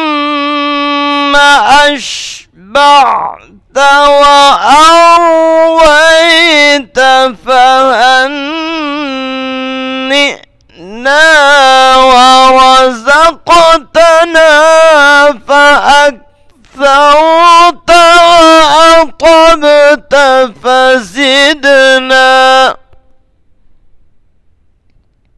اللهم أشبعت وأرويت فهنئنا ورزقتنا فأكثرت وأطبت فزدنا